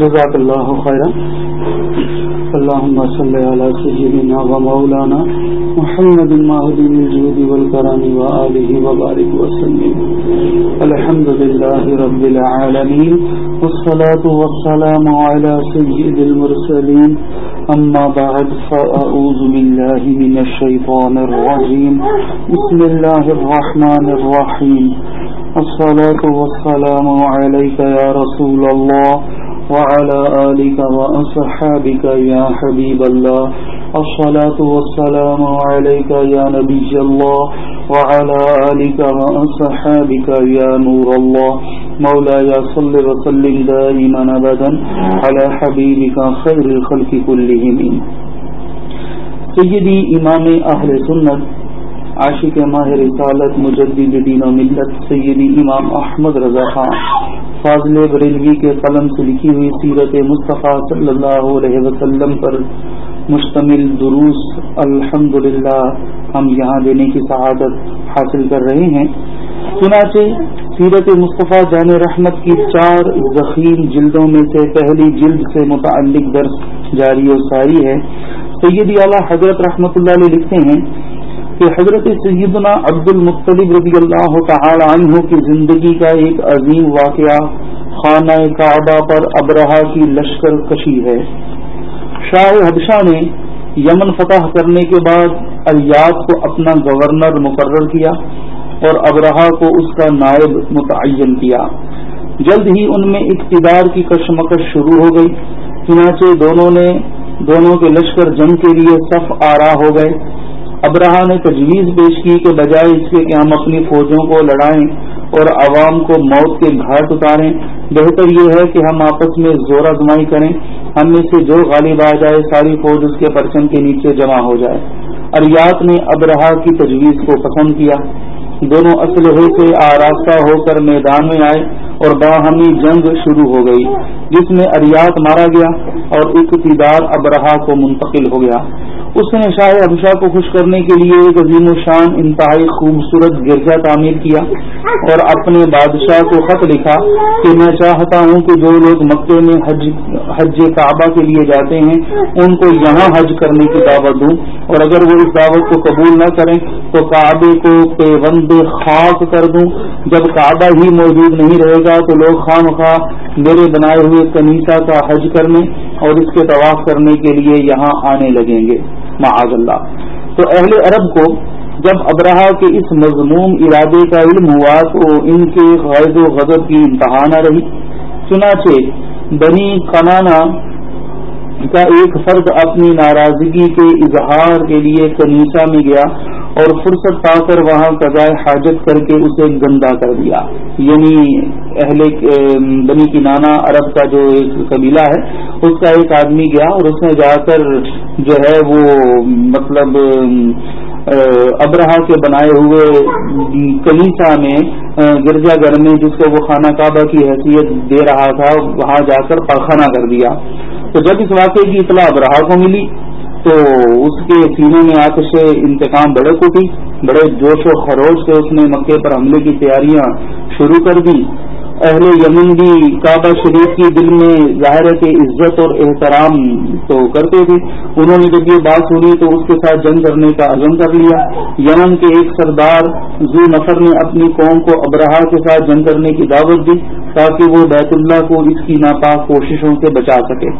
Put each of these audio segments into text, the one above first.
جزاک اللہ خیرہ اللهم صل على سيدنا ومولانا محمد المهدي الجود والكرم وآله وبارك وسلم الحمد لله رب العالمين والصلاة والسلام على سيد المرسلين أما بعد فأعوذ بالله من الشيطان الرجيم بسم الله الرحمن الرحيم الصلاة والسلام عليك يا رسول الله وعلى آلك وأصحابك يا حبيب الله. الصلاة والسلام عليك يا نبي الله. وعلى آلك وأصحابك يا نور الله. مولاي صل وسلم دائما أبدا على حبيبك خير الخلق كلهم. سیدی امام اہل سنت عاشق ماہ رسالت، مجدد دین و ملت، سیدی امام احمد رضا خان، فاضل بریلوی کے قلم سے لکھی ہوئی سیرت مصطفیٰ صلی اللہ علیہ وسلم پر مشتمل دروس الحمد ہم یہاں دینے کی سعادت حاصل کر رہے ہیں۔ چنانچہ سیرت مصطفیٰ جان رحمت کی چار ذخیم جلدوں میں سے پہلی جلد سے متعلق درس جاری و ساری ہے۔ سیدی اعلیٰ حضرت رحمۃ اللہ علیہ لکھتے ہیں کہ حضرت سیدنا عبد المطلب رضی اللہ تعالی عنہ کی زندگی کا ایک عظیم واقعہ خانہ کعبہ پر ابرہا کی لشکر کشی ہے۔ شاہ حدشاہ نے یمن فتح کرنے کے بعد الیاد کو اپنا گورنر مقرر کیا اور ابرہا کو اس کا نائب متعین کیا۔ جلد ہی ان میں اقتدار کی کشمکش شروع ہو گئی۔ چنانچہ دونوں نے، دونوں کے لشکر جنگ کے لیے صف آرا ہو گئے۔ ابراہ نے تجویز پیش کی کہ بجائے اس کے کہ ہم اپنی فوجوں کو لڑائیں اور عوام کو موت کے گھاٹ اتاریں۔ بہتر یہ ہے کہ ہم آپس میں زور آزمائی کریں۔ ہم میں سے جو غالب آ جائے، ساری فوج اس کے پرچم کے نیچے جمع ہو جائے۔ اریات نے ابراہ کی تجویز کو پسند کیا۔ دونوں اسلحے سے آراستہ ہو کر میدان میں آئے اور باہمی جنگ شروع ہو گئی، جس میں اریات مارا گیا اور اقتدار ابراہ کو منتقل ہو گیا۔ اس نے شاہ ابشا کو خوش کرنے کے لیے ایک عظیم و شان انتہائی خوبصورت گرجا تعمیر کیا اور اپنے بادشاہ کو خط لکھا کہ میں چاہتا ہوں کہ جو لوگ مکے میں حج حج کعبہ کے لیے جاتے ہیں، ان کو یہاں حج کرنے کی دعوت دوں اور اگر وہ اس دعوت کو قبول نہ کریں تو کعبے کو پیوند خاک کر دوں۔ جب کعبہ ہی موجود نہیں رہے گا تو لوگ خواہ مخواہ میرے بنائے ہوئے کنیسا کا حج کرنے اور اس کے طواف کرنے کے لیے یہاں آنے لگیں گے۔ معاذ اللہ تو اہل عرب کو جب ابراہ کے اس مضموم ارادے کا علم ہوا تو ان کے غیظ و غضب کی انتہا نہ رہی۔ چنانچہ بنی کنانا کا ایک فرد اپنی ناراضگی کے اظہار کے لیے کنیسا میں گیا۔ اور فرصت پا کر وہاں قضاء حاجت کر کے اسے گندا کر دیا۔ یعنی اہل بنی کی نانا عرب کا جو ایک قبیلہ ہے، اس کا ایک آدمی گیا اور اس نے جا کر جو ہے وہ مطلب ابراہ کے بنائے ہوئے کلیسا میں گرجا گھر میں جس کو وہ خانہ کعبہ کی حیثیت دے رہا تھا، وہاں جا کر پخانہ کر دیا۔ تو جب اس واقعے کی اطلاع ابراہ کو ملی تو اس کے سینے میں آتش انتقام بڑے اٹھی بڑے جوش و خروش سے اس نے مکے پر حملے کی تیاریاں شروع کر دی اہل یمن بھی کعبہ شریف کی دل میں ظاہر ہے کہ عزت اور احترام تو کرتے تھے۔ انہوں نے جب یہ بات سنی تو اس کے ساتھ جنگ کرنے کا عزم کر لیا۔ یمن کے ایک سردار زو نفر نے اپنی قوم کو ابراہ کے ساتھ جنگ کرنے کی دعوت دی تاکہ وہ بیت اللہ کو اس کی ناپاک کوششوں سے بچا سکے۔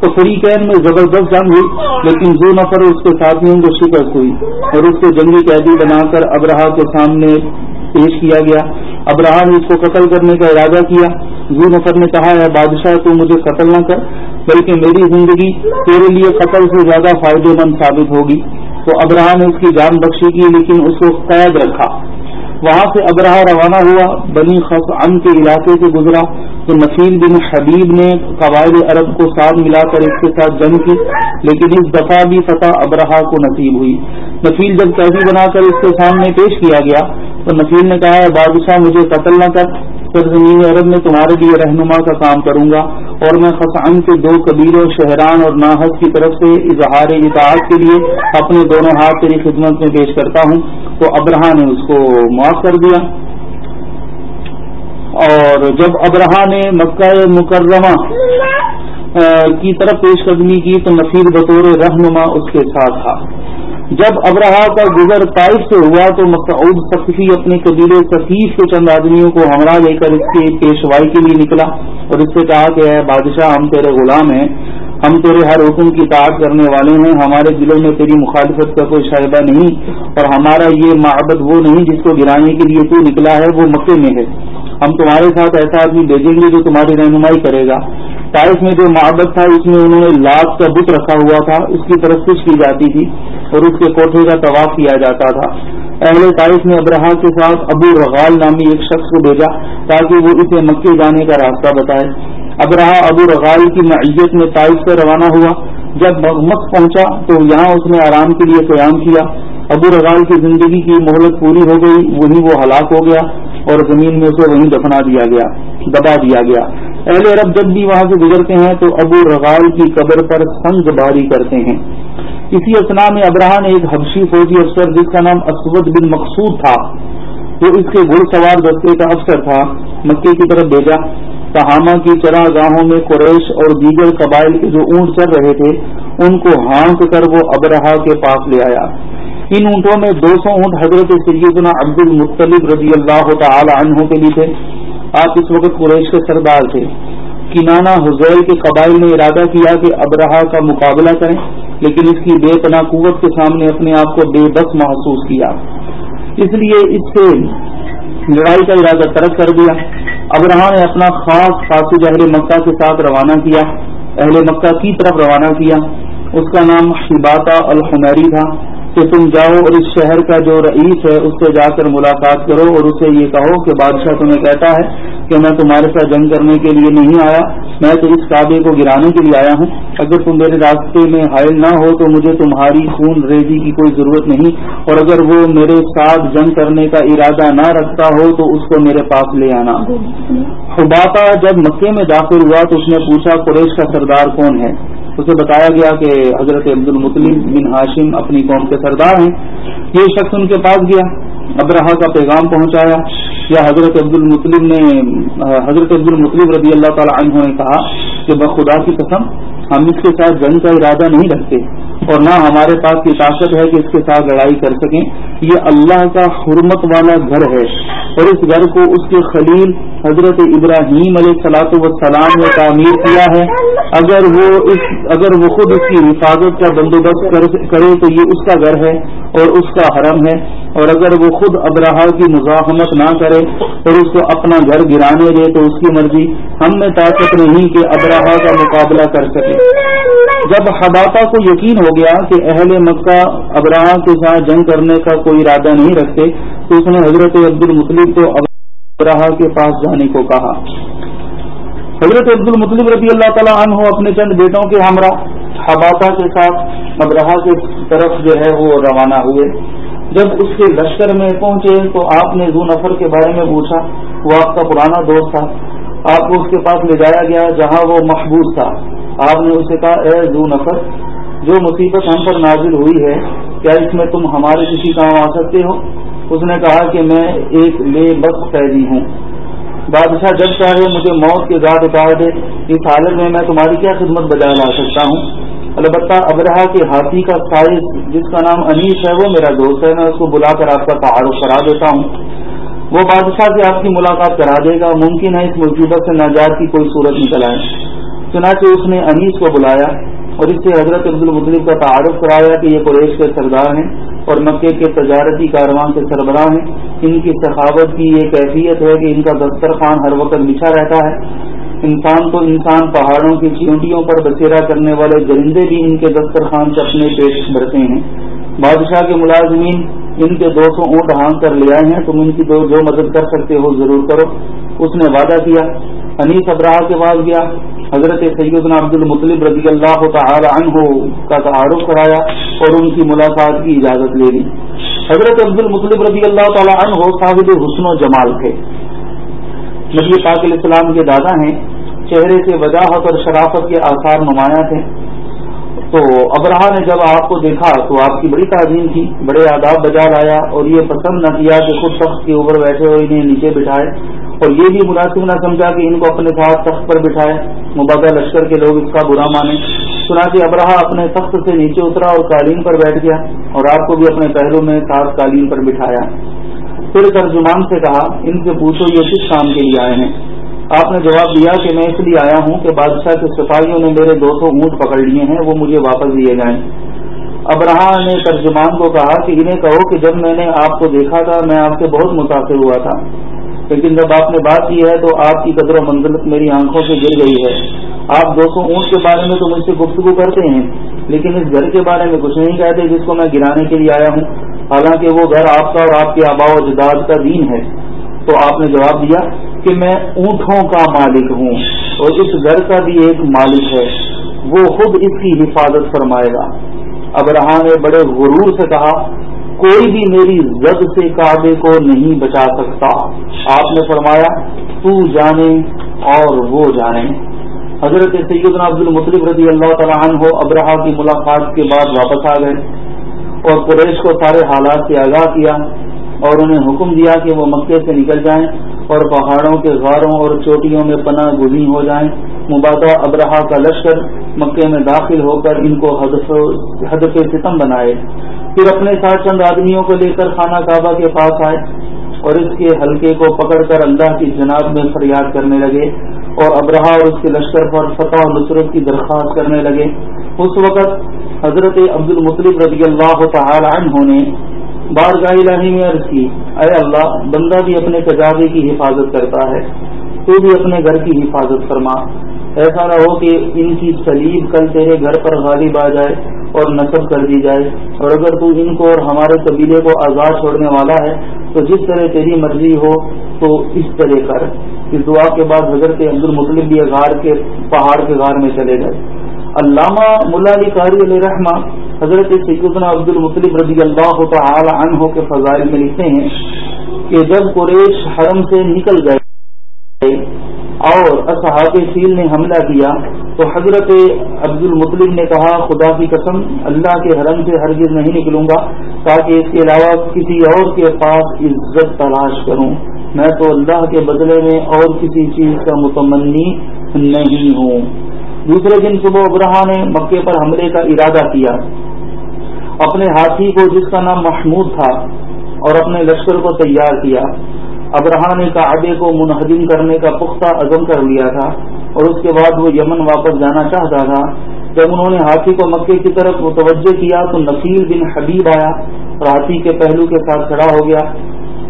تو فریقین میں زبردست جنگ ہوئی، لیکن زو نفر اس کے ساتھیوں کو شکست ہوئی اور اس کو جنگی قیدی بنا کر ابراہ کے سامنے پیش کیا گیا۔ ابراہ نے اس کو قتل کرنے کا ارادہ کیا۔ زو نفر نے کہا ہے، بادشاہ تو مجھے قتل نہ کر، بلکہ میری زندگی تیرے لیے قتل سے زیادہ فائدے مند ثابت ہوگی۔ تو ابراہ نے اس کی جان بخشی کی، لیکن اس کو قید رکھا۔ وہاں سے ابراہ روانہ ہوا، بنی خس ام کے علاقے سے گزرا۔ تو نفیل بن حبیب نے قواعد عرب کو ساتھ ملا کر اس کے ساتھ جنگ کی، لیکن اس دفعہ بھی فتح ابراہ کو نصیب ہوئی۔ نفیل جب قیدی بنا کر اس کے سامنے پیش کیا گیا تو نفیل نے کہا ہے بادشاہ، مجھے قتل نہ کر سرزمین عرب میں تمہارے لیے رہنما کا کام کروں گا اور میں خسان کے دو قبیلوں، شہران اور ناحد کی طرف سے اظہار اطاعت کے لیے اپنے دونوں ہاتھ تیری خدمت میں پیش کرتا ہوں. تو ابراہ نے اس کو معاف کر دیا۔ اور جب ابراہ نے مکہ مکرمہ کی طرف پیش قدمی کی تو نصیر بطور رہنما اس کے ساتھ تھا۔ جب ابراہ کا گزر طائف سے ہوا تو مسعود سخی اپنے قبیلے ثقیف کے چند آدمیوں کو ہمراہ لے کر اس کے پیشوائی کے لیے نکلا اور اس سے کہا کہ اے بادشاہ، ہم تیرے غلام ہیں، ہم تیرے ہر حکم کی تعداد کرنے والے ہیں، ہمارے دلوں میں تیری مخالفت کا کوئی شائبہ نہیں اور ہمارا یہ معبد وہ نہیں جس کو گرانے کے لیے تو نکلا ہے، وہ مکے میں ہے۔ ہم تمہارے ساتھ ایسا آدمی بھیجیں گے جو تمہاری رہنمائی کرے گا۔ تائف میں جو محبت تھا، اس میں انہوں نے لاکھ کا بت رکھا ہوا تھا، اس کی طرف کچھ کی جاتی تھی۔ اور اس کے کوٹھے کا طواف کیا جاتا تھا۔ اہل تائف نے ابراہ کے ساتھ ابو رغال نامی ایک شخص کو بھیجا تاکہ وہ اسے مکے جانے کا راستہ بتائے۔ ابراہ ابو رغال کی معیت میں تائف سے روانہ ہوا۔ جب مک پہنچا تو یہاں اس نے آرام کے لیے قیام کیا۔ ابو رغال کی زندگی کی مہلت پوری ہو گئی وہی وہ ہلاک ہو گیا اور زمین میں اسے وہیں دفنا دیا گیا، دبا دیا گیا۔ اہل عرب جب بھی وہاں سے گزرتے ہیں تو ابو رغال کی قبر پر سنگ باری کرتے ہیں۔ اسی اسنا میں ابراہ نے ایک حبشی فوجی افسر جس کا نام اسود بن مقصود تھا جو اس کے گھڑ سوار دستے کا افسر تھا، مکے کی طرف بھیجا۔ تہامہ کی چرا گاہوں میں قریش اور دیگر قبائل کے جو اونٹ چل رہے تھے، ان کو ہانک کر وہ ابراہ کے پاس لے آیا۔ ان اونٹوں میں دو سو اونٹ حضرت سیدنا عبد المطلب رضی اللہ تعالی عنہ کے لیے تھے۔ آپ اس وقت قریش کے سردار تھے۔ کنانا حزیل کے قبائل نے ارادہ کیا کہ ابراہ کا مقابلہ کریں۔ لیکن اس کی بے پناہ قوت کے سامنے اپنے آپ کو بے بس محسوس کیا۔ اس لیے اس سے لڑائی کا ارادہ ترک کر دیا۔ ابراہ نے اپنا خاص خاص اہل مکہ کے ساتھ روانہ کیا۔ اہل مکہ کی طرف روانہ کیا۔ اس کا نام شباتا الحمری تھا۔ کہ تم جاؤ اور اس شہر کا جو رئیس ہے اس سے جا کر ملاقات کرو اور اسے یہ کہو کہ بادشاہ تمہیں کہتا ہے کہ میں تمہارے ساتھ جنگ کرنے کے لیے نہیں آیا، میں تو اس کعبے کو گرانے کے لیے آیا ہوں۔ اگر تم میرے راستے میں حائل نہ ہو تو مجھے تمہاری خون ریزی کی کوئی ضرورت نہیں۔ اور اگر وہ میرے ساتھ جنگ کرنے کا ارادہ نہ رکھتا ہو تو اس کو میرے پاس لے آنا۔ خباتا جب مکے میں داخل ہوا تو اس نے پوچھا، قریش کا سردار کون ہے؟ اسے بتایا گیا کہ حضرت عبد المطلم بن ہاشم اپنی قوم کے سردار ہیں۔ یہ شخص ان کے پاس گیا ابراہ کا پیغام پہنچایا۔ یا حضرت عبد المطلم نے، حضرت عبد المطلم رضی اللہ تعالی عنہ نے کہا کہ بخدا کی قسم، ہم اس کے ساتھ جنگ کا ارادہ نہیں رکھتے۔ اور نہ ہمارے پاس یہ طاقت ہے کہ اس کے ساتھ لڑائی کر سکیں۔ یہ اللہ کا حرمت والا گھر ہے۔ اور اس گھر کو اس کے خلیل حضرت ابراہیم علیہ سلاۃ وسلام نے تعمیر کیا ہے۔ اگر وہ اس اگر وہ خود اس کی حفاظت کا بندوبست کرے تو یہ اس کا گھر ہے اور اس کا حرم ہے۔ اور اگر وہ خود ابراہ کی مزاحمت نہ کرے اور اس کو اپنا گھر گرانے دے تو اس کی مرضی۔ ہم میں طاقت نہیں کہ ابراہ کا مقابلہ کر سکے۔ جب حباطہ کو یقین ہو گیا کہ اہل مکہ ابراہ کے ساتھ جنگ کرنے کا کوئی ارادہ نہیں رکھتے، تو اس نے حضرت عبد المطلب کو ابراہ کے پاس جانے کو کہا۔ حضرت عبد المطلب رضی اللہ تعالیٰ عنہ اپنے چند بیٹوں کے ہمراہ حباطہ کے ساتھ ابراہ کی طرف جو ہے وہ روانہ ہوئے۔ جب اس کے لشکر میں پہنچے تو آپ نے زو نفر کے بارے میں پوچھا۔ وہ آپ کا پرانا دوست تھا۔ آپ کو اس کے پاس لے جایا گیا جہاں وہ محبوب تھا۔ آپ نے اسے کہا، اے زو نفر جو مصیبت ہم پر نازل ہوئی ہے، کیا اس میں تم ہمارے کسی کام آ سکتے ہو؟ اس نے کہا کہ میں ایک بے بس قیدی ہوں۔ بادشاہ جب چاہے مجھے موت کے ذات اتار دے۔ اس حالت میں میں تمہاری کیا خدمت بجا لا سکتا ہوں؟ البتہ ابرہ کے ہاتھی کا سائز، جس کا نام انیس ہے، وہ میرا دوست ہے۔ میں اس کو بلا کر آپ کا تعارف کرا دیتا ہوں۔ وہ بادشاہ سے آپ کی ملاقات کرا دے گا۔ ممکن ہے اس مصیبت سے نجات کی کوئی صورت نکل آئے۔ چنانچہ اس نے انیس کو بلایا۔ اور اس سے حضرت عبد المطلب کا تعارف کرایا کہ یہ قریش کے سردار ہیں اور مکے کے تجارتی کاروان کے سربراہ ہیں۔ ان کی سخاوت کی یہ کیفیت ہے کہ ان کا دسترخوان ہر وقت بچھا رہتا ہے۔ انسان تو انسان پہاڑوں کی چونٹیوں پر بسیرا کرنے والے درندے بھی ان کے دسترخوان سے اپنے پیش بھرتے ہیں۔ بادشاہ کے ملازمین ان کے دو سو اونٹ ہانگ کر لے آئے ہیں۔ تم ان کی جو مدد کر سکتے ہو ضرور کرو۔ اس نے وعدہ کیا۔ انیس ابراہ کے بعد گیا۔ حضرت سیدنا عبد المطلب رضی اللہ تعالی عنہ کا تعارف کرایا اور ان کی ملاقات کی اجازت لے لی۔ حضرت عبد المطلب رضی اللہ تعالی عنہ صاحب حسن و جمال تھے۔ نبی پاک علیہ السلام کے دادا ہیں، چہرے سے وضاحت اور شرافت کے آثار نمایاں تھے۔ تو ابراہ نے جب آپ کو دیکھا تو آپ کی بڑی تعظیم کی بڑے آداب بجا لایا اور یہ پسند نہ کیا کہ خود شخص کے اوپر بیٹھے ہوئے انہیں نیچے بٹھائے۔ اور یہ بھی مناسب نہ سمجھا کہ ان کو اپنے ساتھ تخت پر بٹھائے؟ مبادہ لشکر کے لوگ اس کا برا مانے۔ سنا کہ ابراہ اپنے تخت سے نیچے اترا اور قالین پر بیٹھ گیا اور آپ کو بھی اپنے پہلو میں ساتھ قالین پر بٹھایا۔ پھر ترجمان سے کہا، ان سے پوچھو یہ کس کام کے لیے آئے ہیں؟ آپ نے جواب دیا کہ میں اس لیے آیا ہوں کہ بادشاہ کے سپاہیوں نے میرے دو سو اونٹ پکڑ لیے ہیں، وہ مجھے واپس دیے جائیں۔ ابراہ نے ترجمان کو کہا کہ انہیں کہو کہ جب میں نے آپ کو دیکھا تھا، میں آپ سے بہت متاثر ہوا تھا۔ لیکن جب آپ نے بات کی ہے تو آپ کی قدر و منزلت میری آنکھوں سے گر گئی ہے۔ آپ دو سو اونٹ کے بارے میں تو مجھ سے گفتگو کرتے ہیں، لیکن اس گھر کے بارے میں کچھ نہیں کہتے جس کو میں گرانے کے لیے آیا ہوں۔ حالانکہ وہ گھر آپ کا اور آپ کے آبا و جداد کا دین ہے۔ تو آپ نے جواب دیا کہ میں اونٹوں کا مالک ہوں اور اس گھر کا بھی ایک مالک ہے۔ وہ خود اس کی حفاظت فرمائے گا۔ اب رہا نے بڑے غرور سے کہا کوئی بھی میری زد سے کعبے کو نہیں بچا سکتا۔ آپ نے فرمایا، تو جانے اور وہ جانے۔ حضرت سیدنا عبد المطلب رضی اللہ تعالیٰ عنہ ابراہ کی ملاقات کے بعد واپس آ گئے اور قریش کو سارے حالات سے آگاہ کیا اور انہیں حکم دیا کہ وہ مکے سے نکل جائیں اور پہاڑوں کے غاروں اور چوٹیوں میں پناہ گزی ہو جائیں۔ مبادہ ابراہ کا لشکر مکے میں داخل ہو کر ان کو ہدف ستم بنائے۔ پھر اپنے ساتھ چند آدمیوں کو لے کر خانہ کعبہ کے پاس آئے اور اس کے حلقے کو پکڑ کر اللہ کی جناب میں فریاد کرنے لگے اور ابراہ اور اس کے لشکر پر فتح و نصرت کی درخواست کرنے لگے۔ اس وقت حضرت عبد المطلب رضی اللہ تعالی عنہ نے بار گاہ الہی میں عرض کی، اے اللہ، بندہ بھی اپنے تجابے کی حفاظت کرتا ہے، تو بھی اپنے گھر کی حفاظت فرما۔ ایسا نہ ہو کہ ان کی سلیب کل تیرے گھر پر غالب آ جائے اور نصب کر دی جائے۔ اور اگر تو ان کو اور ہمارے قبیلے کو آزاد چھوڑنے والا ہے، تو جس طرح تیری مرضی ہو، تو اس طرح کر۔ اس دعا کے بعد حضرت عبد المطلب بھی غار کے پہاڑ کے غار میں چلے گئے۔ علامہ ملا علی قاری علیہ رحمٰ حضرت سیدنا عبد المطلب رضی اللہ تعالی عنہ کے فضائل میں لکھتے ہیں کہ جب قریش حرم سے نکل گئے اور اصحاب فیل نے حملہ کیا تو حضرت عبد المطلب نے کہا، خدا کی قسم، اللہ کے حرم سے ہرگز نہیں نکلوں گا تاکہ اس کے علاوہ کسی اور کے پاس عزت تلاش کروں۔ میں تو اللہ کے بدلے میں اور کسی چیز کا متمنی نہیں ہوں۔ دوسرے دن صبح ابراہ نے مکے پر حملے کا ارادہ کیا۔ اپنے ہاتھی کو جس کا نام محمود تھا اور اپنے لشکر کو تیار کیا۔ ابراہ نے کعبے کو منہدم کرنے کا پختہ عزم کر لیا تھا اور اس کے بعد وہ یمن واپس جانا چاہتا تھا۔ جب انہوں نے ہاتھی کو مکے کی طرف متوجہ کیا تو نفیل بن حبیب آیا۔ اور ہاتھی کے پہلو کے ساتھ کھڑا ہو گیا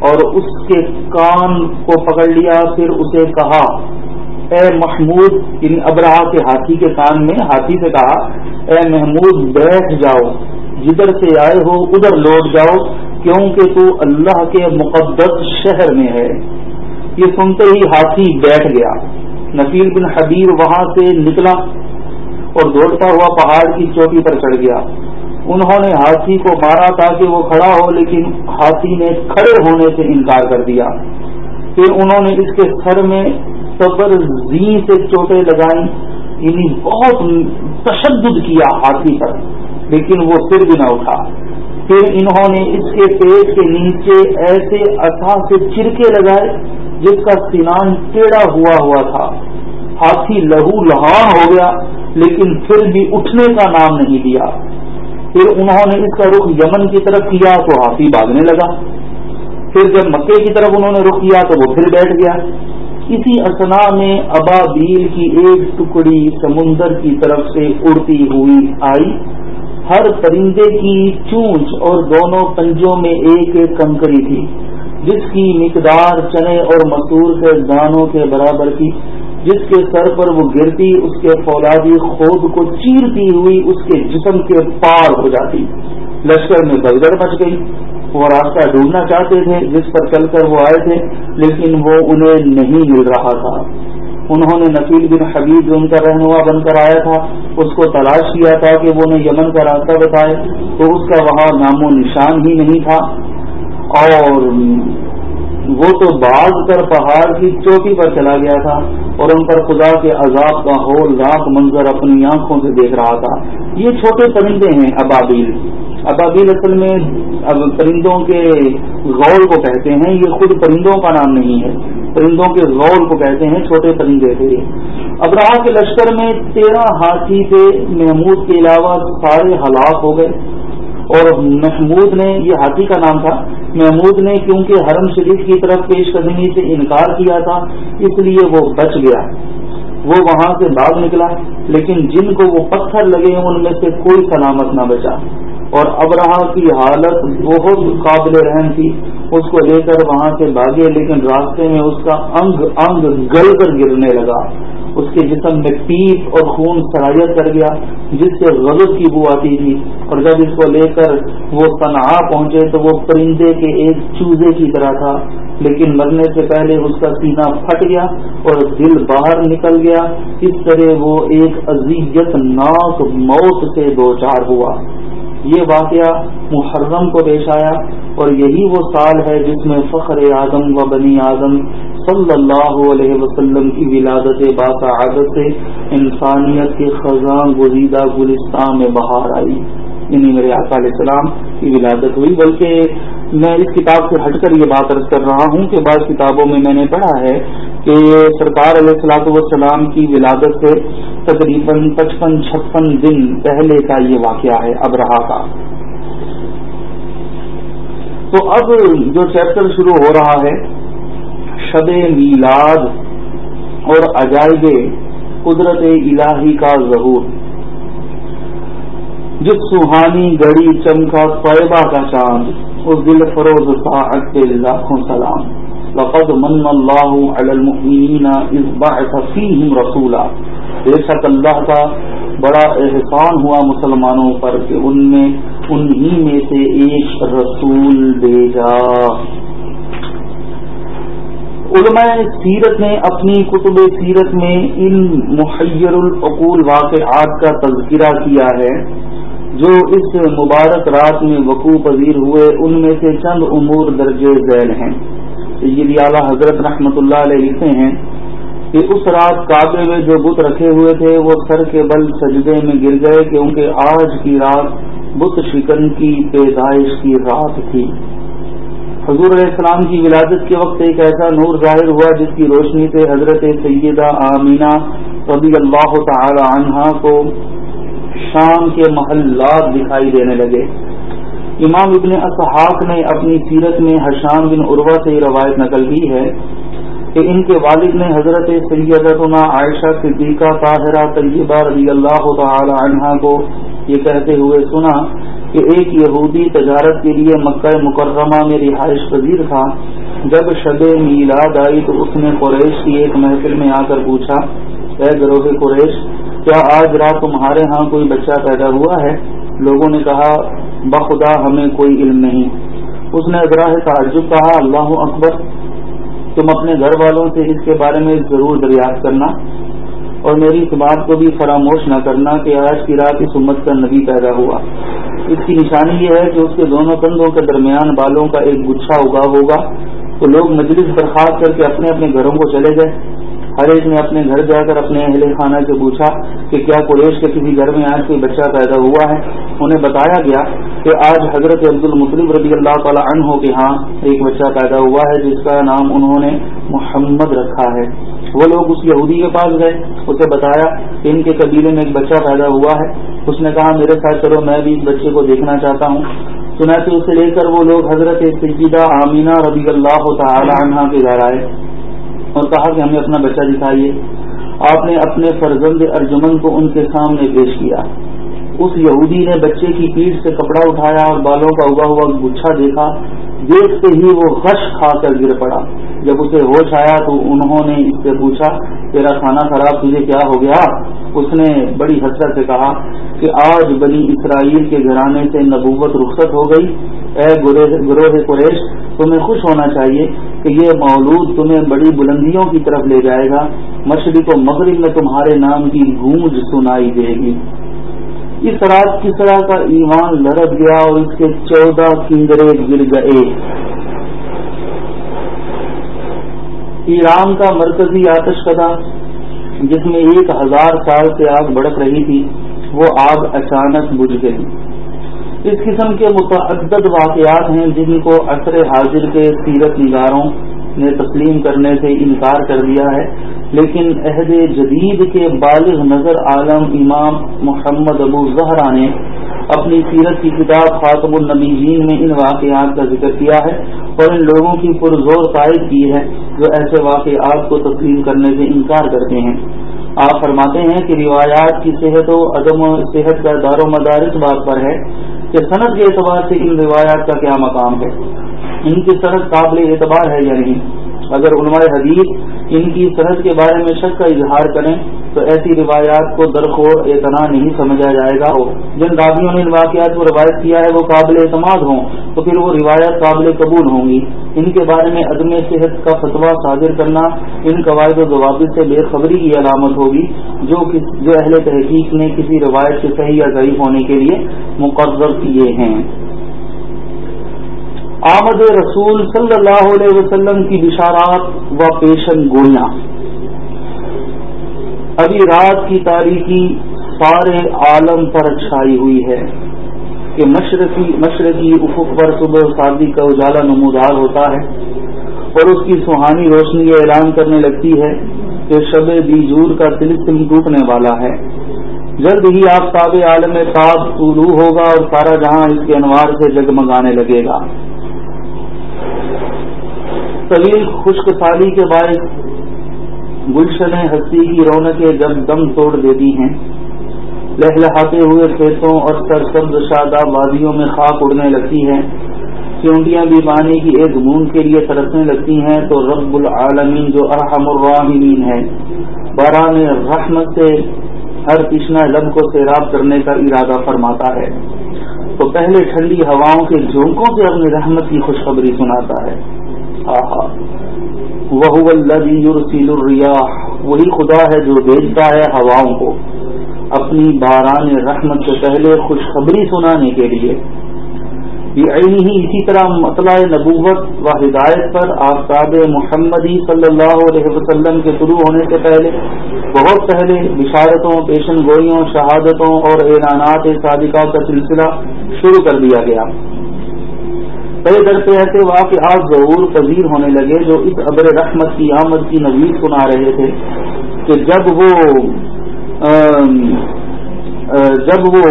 اور اس کے کان کو پکڑ لیا، پھر اسے کہا، اے محمود یعنی ابراہ کے ہاتھی کے کان میں، ہاتھی سے کہا، اے محمود، بیٹھ جاؤ۔ جدھر سے آئے ہو، ادھر لوٹ جاؤ، کیونکہ تو اللہ کے مقدس شہر میں ہے۔ یہ سنتے ہی ہاتھی بیٹھ گیا۔ نفیل بن حبیر وہاں سے نکلا اور دوڑتا ہوا پہاڑ کی چوٹی پر چڑھ گیا۔ انہوں نے ہاتھی کو مارا تاکہ وہ کھڑا ہو، لیکن ہاتھی نے کھڑے ہونے سے انکار کر دیا۔ پھر انہوں نے اس کے سر میں صبر زی سے چوٹیں لگائیں یعنی بہت تشدد کیا ہاتھی پر۔ لیکن وہ پھر بھی نہ اٹھا۔ پھر انہوں نے اس کے پیٹ کے نیچے ایسے اچھا سے چرکے لگائے جس کا سینان ٹیڑھا ہوا ہوا تھا۔ ہاتھی لہو لہان ہو گیا، لیکن پھر بھی اٹھنے کا نام نہیں لیا۔ پھر انہوں نے اس کا رخ یمن کی طرف کیا تو ہاتھی بھاگنے لگا۔ پھر جب مکے کی طرف انہوں نے رخ کیا تو وہ پھر بیٹھ گیا۔ اسی اسنا میں ابابیل کی ایک ٹکڑی سمندر کی طرف سے اڑتی ہوئی آئی۔ ہر پرندے کی چونچ اور دونوں پنجوں میں ایک ایک کنکری تھی، جس کی مقدار چنے اور مسور کے دانوں کے برابر تھی۔ جس کے سر پر وہ گرتی، اس کے فولادی خود کو چیرتی ہوئی، اس کے جسم کے پار ہو جاتی۔ لشکر میں بگڑ مچ گئی۔ وہ راستہ ڈھونڈنا چاہتے تھے، جس پر چل کر وہ آئے تھے، لیکن وہ انہیں نہیں مل رہا تھا۔ انہوں نے نفیل بن حبیب ان کا رہنما بن کر آیا تھا۔ اس کو تلاش کیا تھا کہ وہ انہیں یمن کا راستہ بتائے، تو اس کا وہاں نام و نشان ہی نہیں تھا۔ اور وہ تو باز کر پہاڑ کی چوٹی پر چلا گیا تھا اور ان پر خدا کے عذاب کا ہول راک منظر اپنی آنکھوں سے دیکھ رہا تھا۔ یہ چھوٹے پرندے ہیں ابابیل۔ ابابیل اصل میں پرندوں کے غور کو کہتے ہیں، یہ خود پرندوں کا نام نہیں ہے۔ پرندوں کے غول کو کہتے ہیں، چھوٹے پرندے تھے۔ ابراہ کے لشکر میں تیرہ ہاتھی تھے۔ محمود کے علاوہ سارے ہلاک ہو گئے۔ اور محمود نے، یہ ہاتھی کا نام تھا۔ محمود نے کیونکہ حرم شریف کی طرف پیش قدمی سے انکار کیا تھا، اس لیے وہ بچ گیا۔ وہ وہاں سے بھاگ نکلا، لیکن جن کو وہ پتھر لگے ان میں سے کوئی سلامت نہ بچا۔ اور ابراہ کی حالت بہت قابل رحم تھی۔ اس کو لے کر وہاں سے بھاگے لیکن راستے میں اس کا انگ انگ گل کر گرنے لگا۔ اس کے جسم میں پیپ اور خون سرایت کر گیا، جس سے غلط کی بو آتی تھی۔ اور جب اس کو لے کر وہ تنہا پہنچے تو وہ پرندے کے ایک چوزے کی طرح تھا۔ لیکن مرنے سے پہلے اس کا سینہ پھٹ گیا اور دل باہر نکل گیا۔ اس طرح وہ ایک عزیت ناک موت سے دو چار ہوا۔ یہ واقعہ محرم کو پیش آیا اور یہی وہ سال ہے جس میں فخر اعظم و بنی اعظم صلی اللہ علیہ وسلم کی ولادت باقاعدت سے انسانیت کے خزاں گزیدہ گلستان میں بہار آئی۔ یعنی میرے آقا علیہ السلام کی ولادت ہوئی، بلکہ میں اس کتاب سے ہٹ کر یہ بات عرض کر رہا ہوں کہ بعض کتابوں میں میں نے پڑھا ہے کہ سرکار علیہ السلاط والسلام کی ولادت سے تقریباً پچپن چھپن دن پہلے کا یہ واقعہ ہے، اب رہا کا تو اب جو چیپٹر شروع ہو رہا ہے، شب میلاد اور عجائب قدرت الہی کا ظہور۔ جس سہانی گڑی چمکا طیبہ کا چاند اس دل فروز ساعت کے لاکھوں سلام۔ لقد من اللہ علی المؤمنین اذ بعث فیہم رسولا۔ بے شک اللہ کا بڑا احسان ہوا مسلمانوں پر کہ ان میں، انہی میں سے ایک رسول بھیجا۔ علماء سیرت نے اپنی کتب سیرت میں ان محیر العقول واقعات کا تذکرہ کیا ہے، جو اس مبارک رات میں وقوع پذیر ہوئے، ان میں سے چند امور درج ذیل ہیں۔ یہ اعلیٰ حضرت رحمۃ اللہ علیہ لکھتے ہیں کہ اس رات کعبے میں جو بت رکھے ہوئے تھے، وہ سر کے بل سجدے میں گر گئے کیونکہ آج کی رات بت شکن کی پیدائش کی رات تھی۔ حضور علیہ السلام کی ولادت کے وقت ایک ایسا نور ظاہر ہوا جس کی روشنی سے حضرت سیدہ آمینہ رضی اللہ تعالی عنہا کو شام کے محلات دکھائی دینے لگے۔ امام ابن اسحاق نے اپنی سیرت میں حشام بن عروا سے روایت نقل کی ہے کہ ان کے والد نے حضرت سیدتنا عائشہ صدیقہ طاہرہ طیبہ رضی اللہ تعالی عنہا کو یہ کہتے ہوئے سنا کہ ایک یہودی تجارت کے لیے مکہ مکرمہ میں رہائش پذیر تھا۔ جب شب میلاد آئی تو اس نے قریش کی ایک محفل میں آ کر پوچھا، اے گروہ قریش، کیا آج رات تمہارے ہاں کوئی بچہ پیدا ہوا ہے؟ لوگوں نے کہا بخدا ہمیں کوئی علم نہیں۔ اس نے ذرا تعجب کہا، اللہ اکبر، تم اپنے گھر والوں سے اس کے بارے میں ضرور دریافت کرنا اور میری اس بات کو بھی فراموش نہ کرنا کہ آج کی رات اس امت کا نبی پیدا ہوا۔ اس کی نشانی یہ ہے کہ اس کے دونوں کندھوں کے درمیان بالوں کا ایک گچھا اگا ہوگا تو لوگ مجلس برخاست کر کے اپنے اپنے گھروں کو چلے گئے۔ ہر ایک نے اپنے گھر جا کر اپنے اہل خانہ سے پوچھا کہ کیا قریش کے کسی گھر میں آج کوئی بچہ پیدا ہوا ہے؟ انہیں بتایا گیا کہ آج حضرت عبد المطلب رضی اللہ تعالی عنہ کے ہاں ایک بچہ پیدا ہوا ہے، جس کا نام انہوں نے محمد رکھا ہے۔ وہ لوگ اس یہودی کے پاس گئے، اسے بتایا کہ ان کے قبیلے میں ایک بچہ پیدا ہوا ہے۔ اس نے کہا، میرے ساتھ چلو، میں بھی اس بچے کو دیکھنا چاہتا ہوں۔ چنانچہ اسے لے کر وہ لوگ حضرت سجیدہ آمینہ رضی اللہ تعالی عنہ کے گھر آئے۔ اور کہا کہ ہمیں اپنا بچہ دکھائیے۔ آپ نے اپنے فرزند ارجمن کو ان کے سامنے پیش کیا۔ اس یہودی نے بچے کی پیٹ سے کپڑا اٹھایا اور بالوں کا اگا ہوا گچھا دیکھا۔ دیکھتے ہی وہ غش کھا کر گر پڑا۔ جب اسے ہوش آیا تو انہوں نے اس سے پوچھا، تیرا کھانا خراب تجھے کیا ہو گیا؟ اس نے بڑی حسرت سے کہا کہ آج بنی اسرائیل کے گھرانے سے نبوت رخصت ہو گئی۔ اے گروہ قریش، تمہیں خوش ہونا چاہیے کہ یہ مولود تمہیں بڑی بلندیوں کی طرف لے جائے گا، مشرق و مغرب میں تمہارے نام کی گونج سنائی دے گی۔ اس رات کس طرح کا ایمان لڑک گیا اور اس کے چودہ کنگرے گر گئے۔ ایران کا مرکزی آتش کدا جس میں ایک ہزار سال سے آگ بڑک رہی تھی، وہ آگ اچانک بجھ گئی۔ اس قسم کے متعدد واقعات ہیں جن کو عصر حاضر کے سیرت نگاروں نے تسلیم کرنے سے انکار کر دیا ہے۔ لیکن عہد جدید کے بالغ نظر عالم امام محمد ابو زہرا نے اپنی سیرت کی کتاب خاطب النبیین میں ان واقعات کا ذکر کیا ہے اور ان لوگوں کی پرزور قائد کی ہے جو ایسے واقعات کو تسلیم کرنے سے انکار کرتے ہیں۔ آپ فرماتے ہیں کہ روایات کی صحت و عدم و صحت کا دار و مدار اس بات پر ہے۔ کہ صنعت کے اعتبار سے ان روایات کا کیا مقام ہے؟ ان کی صنعت قابل اعتبار ہے یا نہیں؟ اگر علماء حدیث ان کی صنعت کے بارے میں شک کا اظہار کریں تو ایسی روایات کو درخور اعتنا نہیں سمجھا جائے گا۔ جن راویوں نے ان واقعات کو روایت کیا ہے وہ قابل اعتماد ہوں، تو پھر وہ روایات قابل قبول ہوں گی۔ ان کے بارے میں عدم صحت کا فتویٰ صادر کرنا ان قواعد و ضوابط سے بے خبری کی علامت ہوگی، جو جو اہل تحقیق نے کسی روایت کے صحیح یا ضعیف ہونے کے لیے مقرر کیے ہیں۔ آمد رسول صلی اللہ علیہ وسلم کی بشارات و پیشن گوئیاں۔ ابھی رات کی تاریخی سارے عالم پر چھائی ہوئی ہے کہ مشرقی مشرقی افق پر صبح شادی کا اجالا نمودار ہوتا ہے اور اس کی سہانی روشنی یہ اعلان کرنے لگتی ہے کہ شب بیجور کا تلسم ٹوٹنے والا ہے۔ جلد ہی آفتاب عالم تاب طلوع ہوگا اور سارا جہاں اس کے انوار سے جگمگانے لگے گا۔ طویل خشک سالی کے باعث گلشن ہستی کی رونقیں جب دم توڑ دیتی ہیں۔ لہلہاتے ہوئے کھیتوں اور سرسبز شاداب وادیوں میں خاک اڑنے لگتی ہیں۔ چونٹیاں بھی پانی کی ایک بوند کے لیے ترسنے لگتی ہیں۔ تو رب العالمین جو ارحم الراحمین ہے باران رحمت سے ہر کشنا لب کو سیراب کرنے کا ارادہ فرماتا ہے۔ تو پہلے ٹھنڈی ہواؤں کے جھونکوں سے اپنی رحمت کی خوشخبری سناتا ہے۔ وہ الریاح، وہی خدا ہے جو بھیجتا ہے ہواؤں کو۔ اپنی باران رحمت سے پہلے خوشخبری سنانے کے لیے۔ ہی اسی طرح مطلع نبوت و ہدایت پر آفتاب محمدی صلی اللہ علیہ وسلم کے شروع ہونے سے پہلے، بہت پہلے بشارتوں، پیشن گوئیوں، شہادتوں اور اعلانات صادقہ کا سلسلہ شروع کر دیا گیا۔ کئی در پہ ایسے واقعات ضرور پذیر ہونے لگے جو اس ابر رحمت کی آمد کی نوید سنا رہے تھے کہ جب وہ جب وہ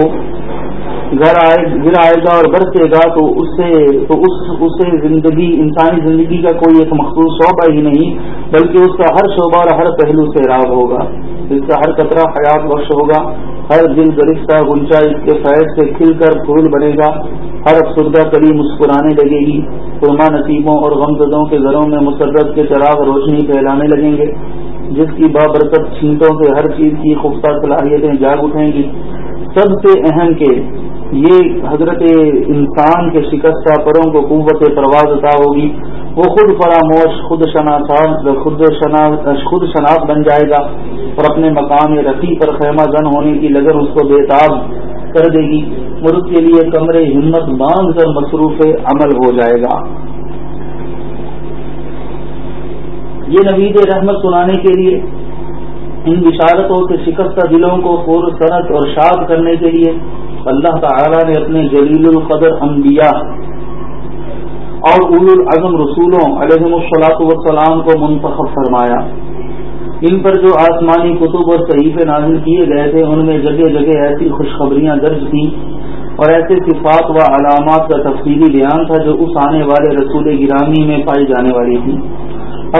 گھر آئے گر آئے گا اور برسے گا تو اس سے، تو اس اسے زندگی، انسانی زندگی کا کوئی ایک مخصوص شعبہ ہی نہیں، بلکہ اس کا ہر شعبہ اور ہر پہلو سے راب ہوگا۔ اس کا ہر قطرہ حیات بخش ہوگا۔ ہر دل گرفتہ گنچا اس کے فیض سے کھل کر پھول بنے گا۔ ہر افسردہ کلی مسکرانے لگے گی۔ قرما نصیبوں اور غمزدوں کے گھروں میں مسرت کے چراغ روشنی پھیلانے لگیں گے۔ جس کی بابرکت چھینٹوں سے ہر چیز کی خوبصورت صلاحیتیں جاگ اٹھیں گی۔ سب سے اہم کے یہ حضرت انسان کے شکستہ پروں کو قوت پرواز عطا ہوگی، وہ خود فراموش خود خود خود شناخت بن جائے گا اور اپنے مقام رفیع پر خیمہ زن ہونے کی لگن اس کو بےتاب کر دے گی۔ ملک کے لیے کمرے ہمت باندھ کر مصروف عمل ہو جائے گا۔ یہ نوید رحمت سنانے کے لیے، ان بشارتوں کے شکستہ دلوں کو پور صنعت اور شاد کرنے کے لیے اللہ تعالی نے اپنے جلیل القدر انبیاء اور اول العظم رسولوں علیہ الصلاط والسلام کو منتخب فرمایا۔ ان پر جو آسمانی کتب اور صحیفے نازل کیے گئے تھے، ان میں جگہ جگہ ایسی خوشخبریاں درج تھیں اور ایسے صفات و علامات کا تفصیلی بیان تھا جو اس آنے والے رسول گرامی میں پائی جانے والی تھی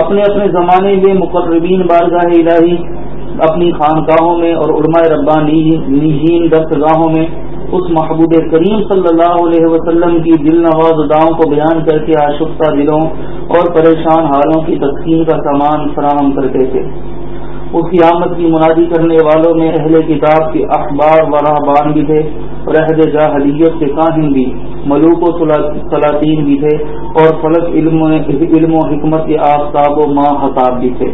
اپنے اپنے زمانے میں مقربین بارگاہ الہی، اپنی خانقاہوں میں اور علماء ربانی نجین دستگاہوں میں اس محبوب کریم صلی اللہ علیہ وسلم کی دل نواز داؤں کو بیان کر کے آشفتہ دلوں اور پریشان حالوں کی تقسیم کا سامان فراہم کرتے تھے۔ اس کی آمد کی منادی کرنے والوں میں اہل کتاب کے اخبار و راہبان بھی تھے اور عہد جاہلیت کے کاہن بھی، ملوک و سلاطین بھی تھے اور فلک علم علم و حکمت کے آفتاب و ماں حتاب بھی تھے۔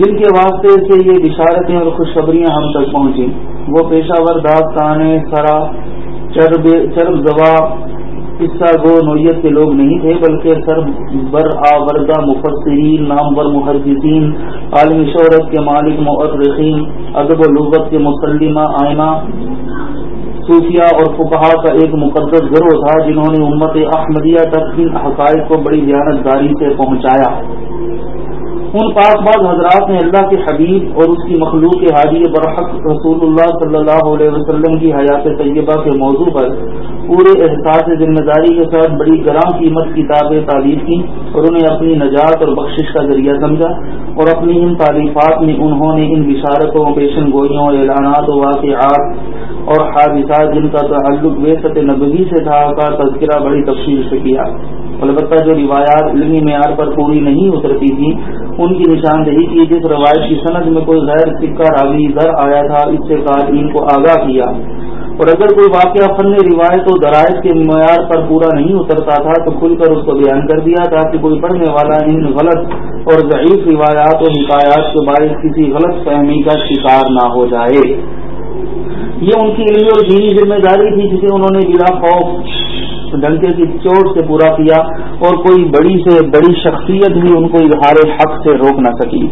جن کے واسطے سے یہ بشارتیں اور خوشخبریاں ہم تک پہنچی وہ پیشہ ور داستان سرا، چرب زوا، قصہ، گو، نوعیت کے لوگ نہیں تھے، بلکہ سر بر آوردہ مفسرین، نامور محدثین عالمی شہرت کے مالک معرخین ادب و لغت کے مسلمہ آئمہ صوفیہ اور فقہا کا ایک مقدس گروہ تھا، جنہوں نے امت احمدیہ تک ان حقائق کو بڑی داری سے پہنچایا۔ ان پاک بعض حضرات نے اللہ کے حبیب اور اس کی مخلوق حادی برحق رسول اللہ صلی اللہ علیہ وسلم کی حیات طیبہ کے موضوع پر پورے احساس ذمہ داری کے ساتھ بڑی گرام قیمت کتابیں تعلیم کی اور انہیں اپنی نجات اور بخشش کا ذریعہ سمجھا اور اپنی ان تعلیفات میں انہوں نے ان بشارتوں، پیشن گوئیوں، اعلانات و واقعات اور حادثات جن کا تعلق ویسط نبوی سے تھا کا تذکرہ بڑی تفصیل سے کیا۔ البتہ جو روایات علمی معیار پر پوری نہیں اترتی تھی، ان کی نشاندہی کی جس روایت کی صنعت میں کوئی غیر سکہ راوی در آیا تھا، اس سے قارئین کو آگاہ کیا۔ اور اگر کوئی واقعہ فن روایت و درائز کے معیار پر پورا نہیں اترتا تھا، تو کھل کر اس کو بیان کر دیا تاکہ کوئی پڑھنے والا ان غلط اور ضعیف روایات و حکایات کے باعث کسی غلط فہمی کا شکار نہ ہو جائے۔ یہ ان کی علمی اور دینی ذمہ داری تھی جسے انہوں نے بلا خوف ڈنکے کی چوٹ سے پورا کیا اور کوئی بڑی سے بڑی شخصیت بھی ان کو اظہار حق سے روک نہ سکی۔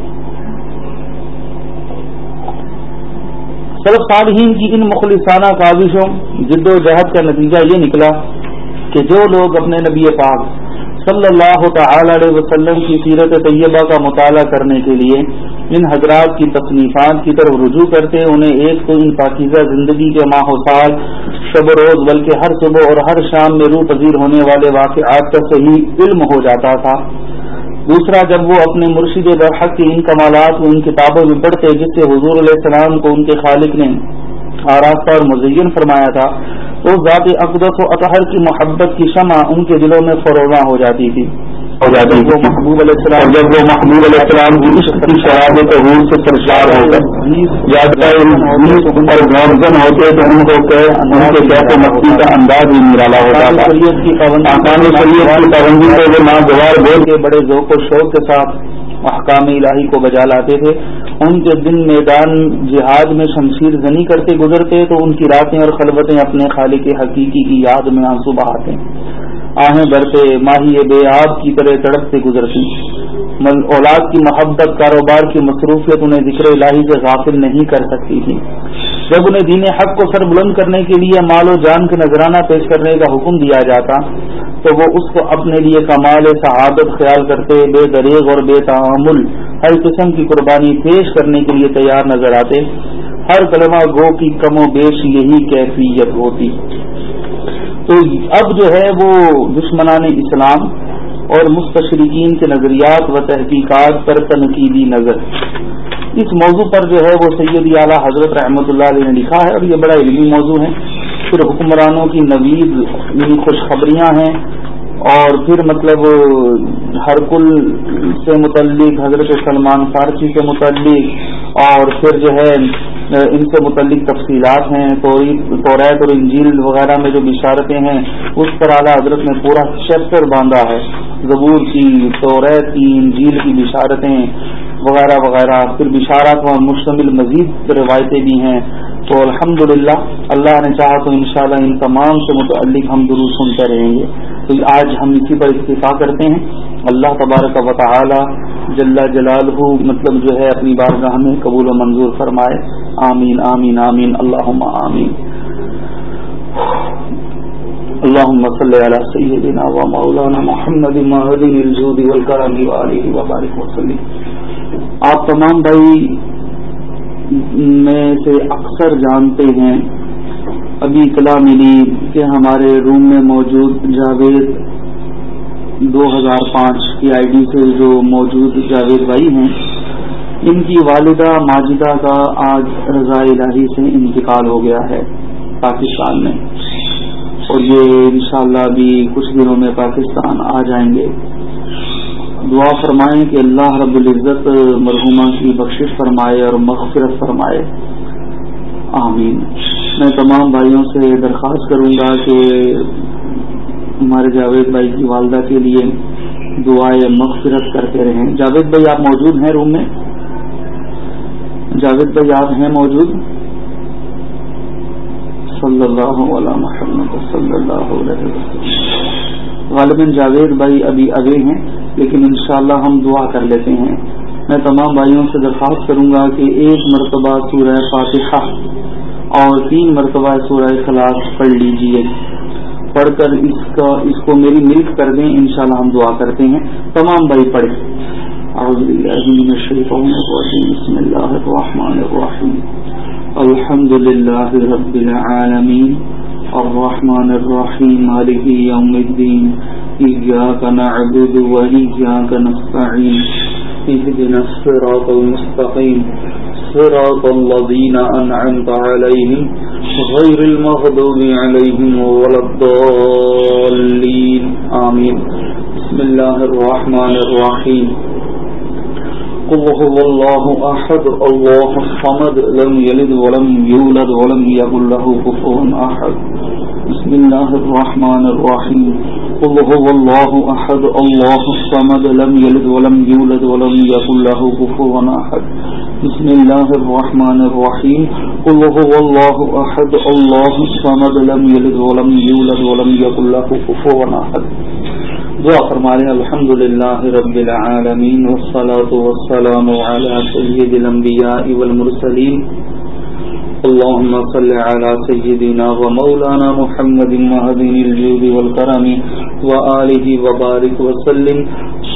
سرف صالحین کی ان مخلصانہ کاوشوں جد و جہد کا نتیجہ یہ نکلا کہ جو لوگ اپنے نبی پاک صلی اللہ تعالی علیہ وسلم کی سیرت طیبہ کا مطالعہ کرنے کے لیے ان حضرات کی تصنیفات کی طرف رجوع کرتے انہیں ایک تو ان پاکیزہ زندگی کے ماہ و سال، شب و روز، بلکہ ہر صبح اور ہر شام میں روح پذیر ہونے والے واقعات کا صحیح علم ہو جاتا تھا۔ دوسرا، جب وہ اپنے مرشد برحق کی ان کمالات ان کتابوں میں پڑھتے جس سے حضور علیہ السلام کو ان کے خالق نے آراستہ اور مزین فرمایا تھا تو ذات اقدس و اطہر کی محبت کی شمع ان کے دلوں میں فروغاں ہو جاتی تھی۔ جب وہ محبوب علیہ السلام جب وہ محبوب علیہ السلام کی عشق کی شراب حور سے سرشار ہو کر اور گامزن ہوتے تو ان کو ان کے کیسے مختی کا انداز بھی نرالا ہوتا تھا۔ شریعت کی پابندی کو وہ ناگوار بول کے بڑے ذوق و شوق کے ساتھ احکام الہی کو بجا لاتے تھے۔ ان کے دن میدان جہاد میں شمشیر زنی کرتے گزرتے تو ان کی راتیں اور خلوتیں اپنے خالق حقیقی کی یاد میں آنسو بہاتے آہیں بھرتے ماہی بے آب کی طرح سڑک سے گزرتی۔ اولاد کی محبت کاروبار کی مصروفیت انہیں ذکر الہی سے غافل نہیں کر سکتی تھی۔ جب انہیں دین حق کو سر بلند کرنے کے لیے مال و جان کے نذرانہ پیش کرنے کا حکم دیا جاتا تو وہ اس کو اپنے لیے کمال سعادت خیال کرتے، بے دریغ اور بے تعامل، ہر قسم کی قربانی پیش کرنے کے لیے تیار نظر آتے۔ ہر کلمہ گو کی کم و بیش یہی کیفیت ہوتی۔ تو اب جو ہے وہ دشمنان اسلام اور مستشرقین کے نظریات و تحقیقات پر تنقیدی نظر۔ اس موضوع پر جو ہے وہ سید اعلیٰ حضرت رحمۃ اللہ علیہ نے لکھا ہے اور یہ بڑا علمی موضوع ہے۔ پھر حکمرانوں کی نوید یعنی خوشخبریاں ہیں۔ اور پھر مطلب ہر کل سے متعلق حضرت سلمان فارسی سے متعلق اور پھر جو ہے، ان سے متعلق تفصیلات ہیں توریت اور انجیل وغیرہ میں جو بشارتیں ہیں، اس پر اعلیٰ حضرت نے پورا چیپٹر باندھا ہے۔ زبور کی، توریت کی، انجیل کی بشارتیں وغیرہ وغیرہ۔ پھر بشارت و مشتمل مزید روایتیں بھی ہیں۔ تو الحمد اللہ نے چاہا تو انشاءاللہ ان تمام سے متعلق ہم درو سنتے رہیں گے۔ تو آج ہم اسی پر اتفاق کرتے ہیں۔ اللہ تبارک و تعالی جل جلال مطلب جو ہے اپنی بارگاہ میں قبول و منظور فرمائے۔ آمین آمین آمین اللہ آمین۔ اللهم صل على سيدنا ومولانا محمد المهدي الجود والكرم وآله وبارك وسلم آپ تمام بھائی میں سے اکثر جانتے ہیں۔ ابھی اطلاع ملی کہ ہمارے روم میں موجود جاوید دو ہزار پانچ کی آئی ڈی سے جو موجود جاوید بھائی ہیں، ان کی والدہ ماجدہ کا آج رضاء الہی سے انتقال ہو گیا ہے پاکستان میں۔ اور یہ انشاءاللہ بھی کچھ دنوں میں پاکستان آ جائیں گے۔ دعا فرمائیں کہ اللہ رب العزت مرحومہ کی بخشش فرمائے اور مغفرت فرمائے۔ آمین۔ میں تمام بھائیوں سے درخواست کروں گا کہ ہمارے جاوید بھائی کی والدہ کے لیے دعائیں مغفرت کرتے رہیں۔ جاوید بھائی، آپ موجود ہیں روم میں؟ جاوید بھائی، آپ ہیں موجود؟ صلی اللہ علیہ محمد صلی اللہ علیہ وسلم۔ غالباً جاوید بھائی ابھی ابھی ہیں۔ لیکن انشاءاللہ ہم دعا کر لیتے ہیں۔ میں تمام بھائیوں سے درخواست کروں گا کہ ایک مرتبہ سورہ فاتحہ اور تین مرتبہ سورہ خلاص پڑھ لیجیے۔ پڑھ کر اس کا، اس کو میری ملک کر دیں، انشاءاللہ ہم دعا کرتے ہیں۔ تمام بھائی پڑھیں۔ اعوذ باللہ من الشیطان الرجیم۔ بسم اللہ الرحمن الرحیم۔ الحمد للہ رب العالمین۔ الرحمن الرحیم۔ مالک یوم الدین۔ ایاک نعبد و ایاک نستعین اهدنا الصراط المستقیم صراط الذين أنعمت عليهم غير المغضوب عليهم ولا الضالين. آمين. بسم الله الرحمن الرحيم. قل هو الله أحد، الله الصمد، لم يلد ولم يولد ولم يكن له كفوا أحد. بسم الله الرحمن الرحيم. قل هو الله أحد، الله الصمد لم يلد ولم يولد ولم يكن له كفوا أحد. بسم الله الرحمن الرحيم. قل هو الله أحد، الله الصمد لم يلد ولم يولد ولم يكن له كفوا أحد. دعا فرمائے الحمد للہ رب العالمین والصلاة والسلام على سید الانبیاء والمرسلین. اللهم صل على سيدنا ومولانا محمد مهدين الجود والكرم وآله وبارك وسلم.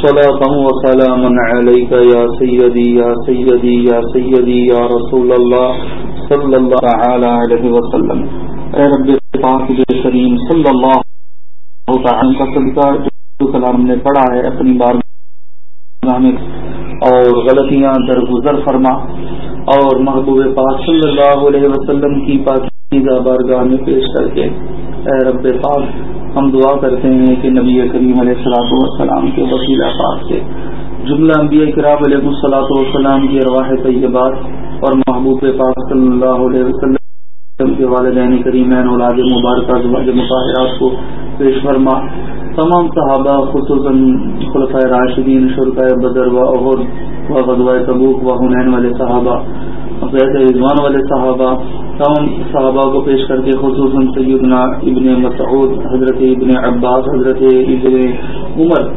صلاة وسلاما عليك يا سيدي يا سيدي يا سيدي، يا رسول الله صلى الله تعالى عليه وسلم. اے رب پاک کریم صلی اللہ تعالی کا صدقہ جو کلام نے پڑھا ہے، اپنی بار اور غلطیاں درگزر فرما۔ اور محبوب پاک صلی اللہ علیہ وسلم کی پاکیزہ بارگاہ میں پیش کر کے اے رب پاک، ہم دعا کرتے ہیں کہ نبی کریم علیہ السلاط والسلام کے وسیلہ پاک سے جملہ انبیاء کرام علیہ السلاط والسلام کی ارواح طیبات اور محبوب پاک صلی اللہ علیہ وسلم کے والدین کریمین اولاد مبارکہ مطالعات کو پیش فرما۔ تمام صحابہ، خصوصاً خلفۂ راشدین شرکۂ بدر و عہد و غزوہ تبوک و حنین والے صحابہ رضوان والے صحابہ، تمام صحابہ کو پیش کر کے خصوصاً سیدنا ابن مسعود، حضرت ابن عباس، حضرت ابن عمر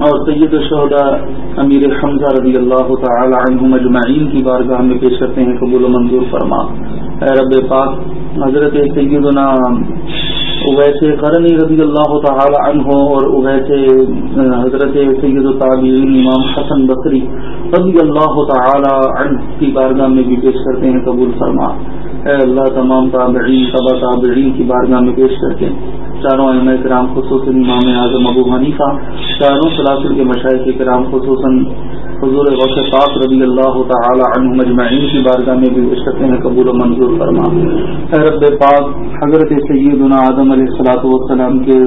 اور سید الشہدا امیر حمزہ رضی اللہ تعالی عنہ مجمعین کی بارگاہ میں پیش کرتے ہیں قبول و منظور فرما۔ اے رب پاک، حضرت سیدنا اویسے قرنی رضی اللہ تعالی عنہ اور اویسے حضرت سید الطابعین امام حسن بصری رضی اللہ تعالی عنہ کی بارگاہ میں بھی پیش کرتے ہیں، قبول فرما۔ اے اللہ، تمام تابعین طبع تابعین کی بارگاہ میں پیش کرتے ہیں۔ چاروں ایم کرام، خصوصاً امام اعظم ابو حنیفہ، چاروں سلاسل کے مشاہد کرام، خصوصاً حضور وقت پاک رضی اللہ تعالی عنہ مجمعین کی بارگاہ میں بھی پیش کرتے ہیں، قبول و منظور فرما۔ اے رب پاک، حضرت سیدنا آدم علیہ السلاۃ والسلام کے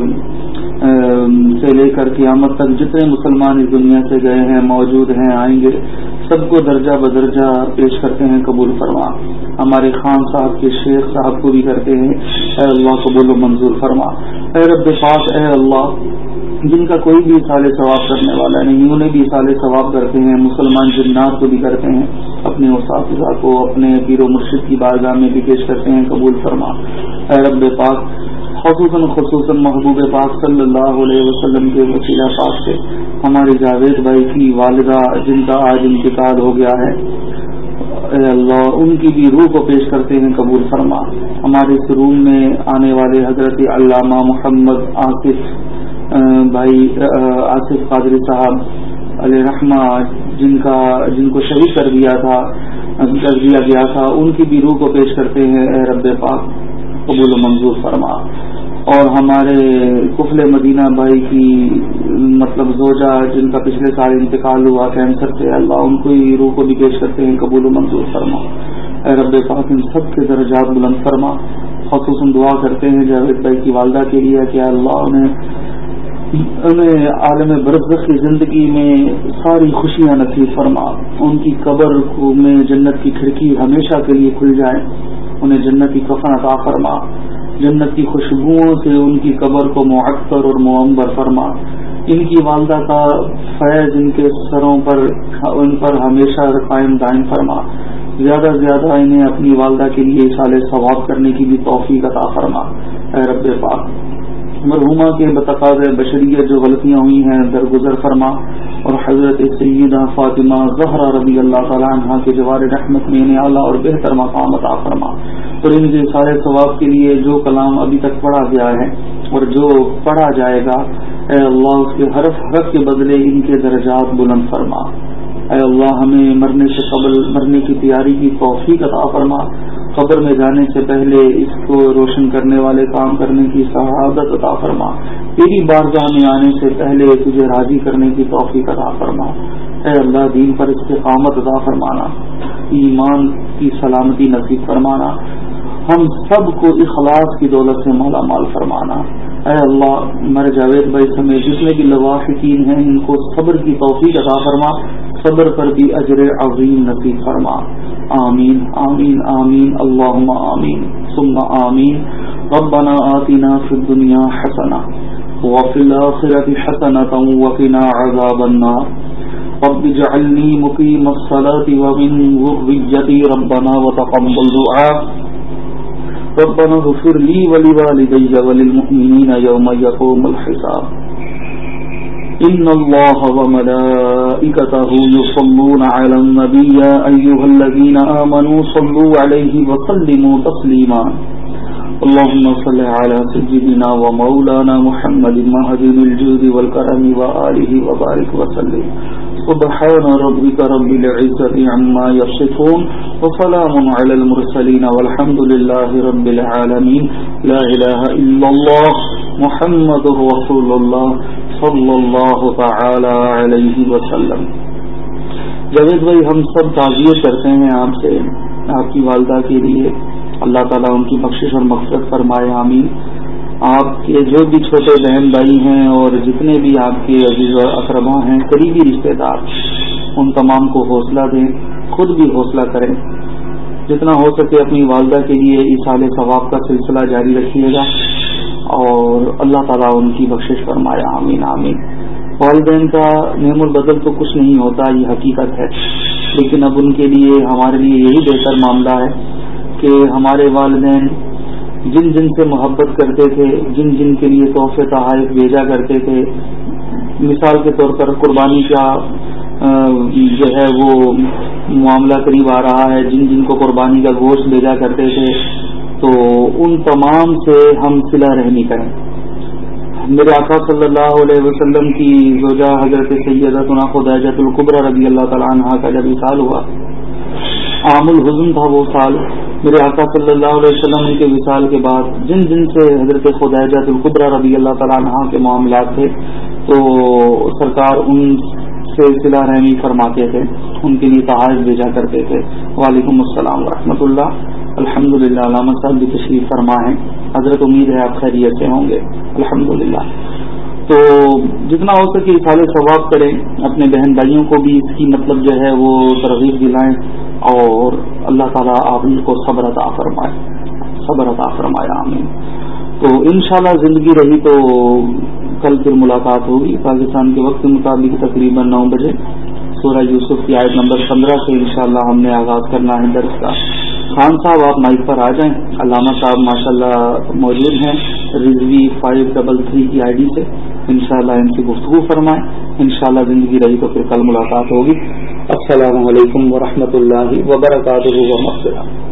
سے لے کر قیامت تک جتنے مسلمان اس دنیا سے گئے ہیں، موجود ہیں، آئیں گے، سب کو درجہ بدرجہ پیش کرتے ہیں، قبول فرما۔ ہمارے خان صاحب کے شیخ صاحب کو بھی کرتے ہیں۔ اے اللہ، قبول و منظور فرما۔ اے رب پاک، اے اللہ جن کا کوئی بھی سال ثواب کرنے والا نہیں، انہیں بھی سال ثواب کرتے ہیں، مسلمان جنات کو بھی کرتے ہیں، اپنے اساتذہ کو، اپنے پیر و مرشد کی بارگاہ میں بھی پیش کرتے ہیں، قبول فرما۔ اے رب پاک، خصوصاً خصوصاً محبوب پاک صلی اللہ علیہ وسلم کے وسیلہ پاک سے، ہمارے جاوید بھائی کی والدہ جن کا آج انتقال ہو گیا ہے، اے اللہ، ان کی بھی روح کو پیش کرتے ہیں، قبول فرما۔ ہمارے اس روم میں آنے والے حضرت علامہ محمد آصف بھائی آصف قادری صاحب، علیہ رحمہ جن کا، جن کو شہید کر دیا تھا، کر دیا گیا تھا، ان کی بھی روح کو پیش کرتے ہیں، اے رب پاک، قبول و منظور فرما۔ اور ہمارے کفل مدینہ بھائی کی مطلب زوجہ، جن کا پچھلے سال انتقال ہوا، کینسر سے، اللہ ان کو ہی روح کو بھی پیش کرتے ہیں، قبول و منظور فرما۔ اے رب پاک، ان سب کے درجات بلند فرما۔ خصوصاً دعا کرتے ہیں جاوید بھائی کی والدہ کے لیے کہ اللہ انہیں عالم برزخ کی زندگی میں ساری خوشیاں نصیب فرما۔ ان کی قبر کو میں جنت کی کھڑکی ہمیشہ کے لیے کھل جائے۔ انہیں جنت کی کفن عطا فرما۔ جنت کی خوشبوؤں سے ان کی قبر کو معطر اور معمبر فرما۔ ان کی والدہ کا فیض ان کے سروں پر، ان پر ہمیشہ قائم دائم فرما۔ زیادہ سے زیادہ انہیں اپنی والدہ کے لیے سال ثواب کرنے کی بھی توفیق عطا فرما۔ اے رب پاک مرحوما کے بتقاض بشریت جو غلطیاں ہوئی ہیں، درگزر فرما اور حضرت سیدہ فاطمہ زہرا رضی اللہ تعالیٰ عنہ کے جوار رحمت میں اعلیٰ اور بہتر مقام عطا فرما۔ اور ان کے سارے ثواب کے لیے جو کلام ابھی تک پڑھا گیا ہے اور جو پڑھا جائے گا، اے اللہ، اس کے حرف حرف کے بدلے ان کے درجات بلند فرما۔ اے اللہ، ہمیں مرنے سے قبل مرنے کی تیاری کی توفیق عطا فرما۔ قبر میں جانے سے پہلے اس کو روشن کرنے والے کام کرنے کی شہادت عطا فرما۔ تیری بارگاہ میں آنے سے پہلے تجھے راضی کرنے کی توفیق عطا فرما۔ اے اللہ، دین پر استقامت عطا فرمانا۔ ایمان کی سلامتی نصیب فرمانا۔ ہم سب کو اخلاص کی دولت سے مالا مال فرمانا۔ اے اللہ میرے جاوید بھائی سمیت جتنے بھی لواحقین ہیں، ان کو صبر کی توفیق عطا فرما۔ صبر پر بھی اجر عظیم نصیب فرما۔ آمین آمین آمین، اللہم آمین، ثم آمین۔ ربنا آتنا فی الدنیا حسنا وفی الآخرة حسنة وقنا عذاب النار۔ رب جعلنی مقیم الصلاة ومن ذريتي ربنا وتقبل دعاء ربنا اغفر لي ولوالدي وللمؤمنين يوم يقوم الحساب۔ إن الله وملائكته يصلون على النبي أيها الذين آمنوا صلوا عليه وسلموا تسليما اللهم صل على سيدنا ومولانا محمد مهدي الجود والكرم وآله وبارك وسلم سبحان ربك رب العزة عما يصفون وسلام على المرسلين والحمد لله رب العالمين لا إله إلا الله محمد رسول الله صلى الله تعالى عليه وسلم۔ جاوید بھائی، ہم سب تعزیت کرتے ہیں آپ سے، آپ کی والدہ کے لیے۔ اللہ تعالیٰ ان کی بخشش اور مقصد فرمائے، آمین۔ آپ کے جو بھی چھوٹے بہن بھائی ہیں اور جتنے بھی آپ کے عزیز و اقربا ہیں، قریبی رشتے دار، ان تمام کو حوصلہ دیں، خود بھی حوصلہ کریں۔ جتنا ہو سکے اپنی والدہ کے لیے اصال ثواب کا سلسلہ جاری رکھیے گا۔ اور اللہ تعالیٰ ان کی بخشش فرمایا آمین آمین۔ والدین کا نعم البدل تو کچھ نہیں ہوتا، یہ حقیقت ہے۔ لیکن اب ان کے لیے، ہمارے لیے یہی بہتر معاملہ ہے کہ ہمارے والدین جن جن سے محبت کرتے تھے، جن جن کے لیے تحفے تحائف بھیجا کرتے تھے۔ مثال کے طور پر قربانی کا جو ہے وہ معاملہ قریب آ رہا ہے۔ جن جن کو قربانی کا گوشت بھیجا کرتے تھے تو ان تمام سے ہم سلا رحمی کریں۔ میرے آقا صلی اللہ علیہ وسلم کی زوجہ حضرت سید خدیجت القبر رضی اللہ تعالیٰ عنہ کا جب مثال ہوا، عام الحزن تھا وہ سال۔ میرے آقا صلی اللہ علیہ وسلم کے وصال کے بعد جن جن سے حضرت خدیجہ القبرہ رضی اللہ تعالیٰ عنہ کے معاملات تھے، تو سرکار ان سے صلا رحمی فرماتے تھے، ان کے لیے تحائف بھیجا کرتے تھے۔ وعلیکم السلام ورحمۃ اللہ۔ الحمد للہ علامہ صاحب بھی تشریف فرما ہے حضرت امید ہے آپ خیریت سے ہوں گے۔ الحمد للہ تو جتنا ہو سکے سال ثواب کریں، اپنے بہن بھائیوں کو بھی اس کی مطلب جو ہے وہ ترغیب دلائیں اور اللہ تعالیٰ آپ کو صبر عطا فرمائے۔ صبر عطا فرمائے، آمین۔ تو انشاءاللہ زندگی رہی تو کل پھر ملاقات ہوگی۔ پاکستان کے وقت کے مطابق تقریباً نو بجے۔ سورہ یوسف کی آیت نمبر پندرہ سے انشاءاللہ ہم نے آغاز کرنا ہے درس کا۔ خان صاحب، آپ مائک پر آ جائیں۔ علامہ صاحب، ماشاءاللہ موجود ہیں۔ رضوی فائیو ڈبل تھری کی آئی ڈی سے۔ انشاءاللہ ان کی گفتگو فرمائیں۔ انشاءاللہ زندگی رہی تو پھر کل ملاقات ہوگی۔ السلام علیکم ورحمۃ اللہ وبرکاتہ۔